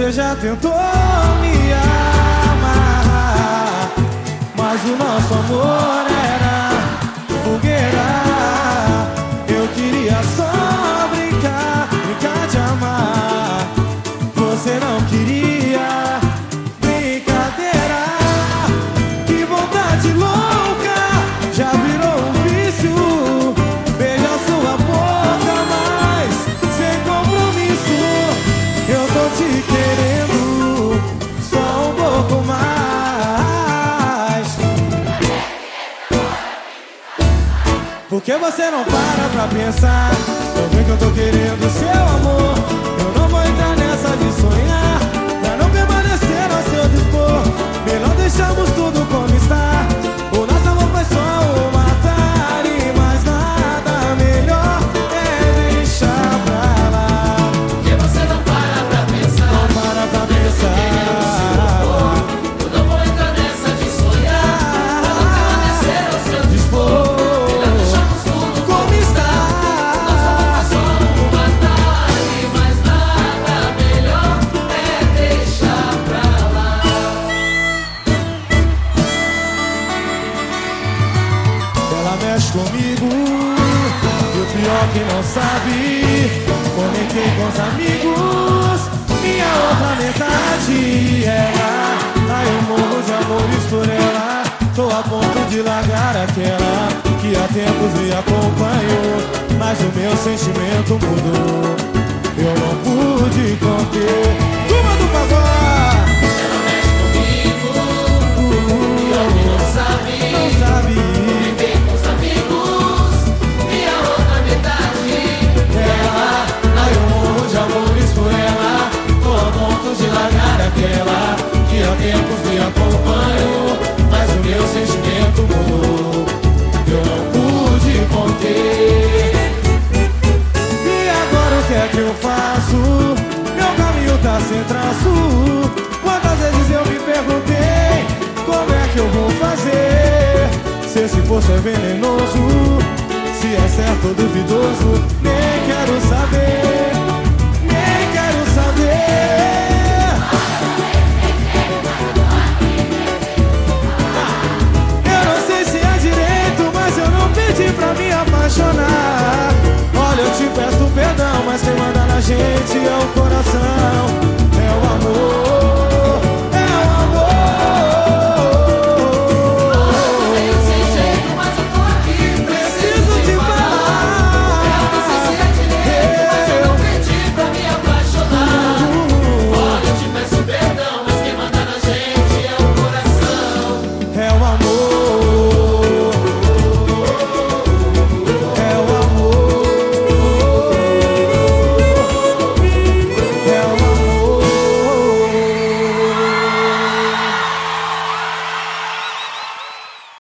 Você já tentou me amar, mas o nosso amor Por que você não para pra pensar? Ela mexe comigo. E o pior que não sabe Conectei com os amigos. Minha outra metade Ela Aí eu morro de amores por ela Tô a ponto de largar aquela Que há tempos me acompanhou. Mas o meu sentimento mudou. Eu não pude conter eu faço? Meu caminho tá sem traço Quantas vezes eu me perguntei Como é que eu vou fazer? Se esse poço é venenoso Se é certo ou duvidoso Nem quero saber Nem quero saber Eu não sei se é direito Mas eu não pedi pra me apaixonar Olha, eu te peço perdão Mas tem uma frente ao